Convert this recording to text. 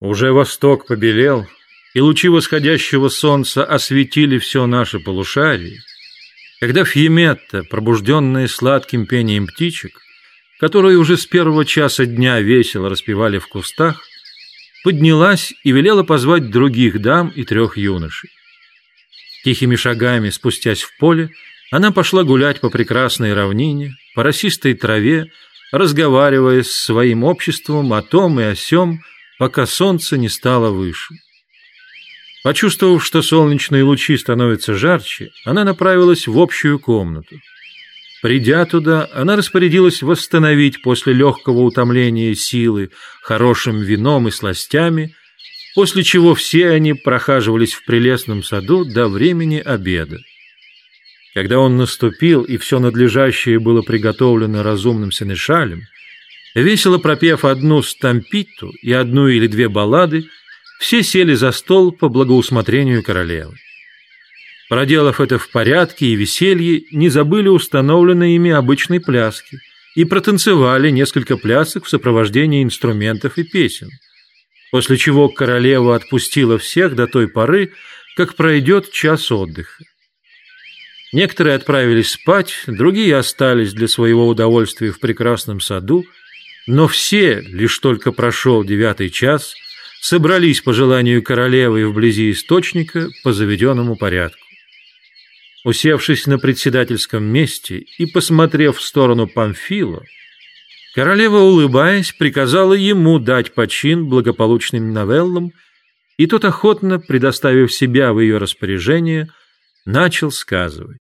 Уже восток побелел, и лучи восходящего солнца осветили все наше полушарие, когда Фьеметта, пробужденная сладким пением птичек, которые уже с первого часа дня весело распевали в кустах, поднялась и велела позвать других дам и трех юношей. Тихими шагами, спустясь в поле, она пошла гулять по прекрасной равнине, по росистой траве, разговаривая с своим обществом о том и о сём, пока солнце не стало выше. Почувствовав, что солнечные лучи становятся жарче, она направилась в общую комнату. Придя туда, она распорядилась восстановить после легкого утомления силы хорошим вином и сластями, после чего все они прохаживались в прелестном саду до времени обеда. Когда он наступил, и все надлежащее было приготовлено разумным сенешалем, весело пропев одну стампиту и одну или две баллады, все сели за стол по благоусмотрению королевы. Проделав это в порядке и веселье, не забыли установленные ими обычной пляски и протанцевали несколько плясок в сопровождении инструментов и песен, после чего королева отпустила всех до той поры, как пройдет час отдыха. Некоторые отправились спать, другие остались для своего удовольствия в прекрасном саду, но все, лишь только прошел девятый час, собрались по желанию королевы вблизи источника по заведенному порядку. Усевшись на председательском месте и посмотрев в сторону Памфила, королева, улыбаясь, приказала ему дать почин благополучным новеллам, и тот охотно, предоставив себя в ее распоряжение, начал сказывать.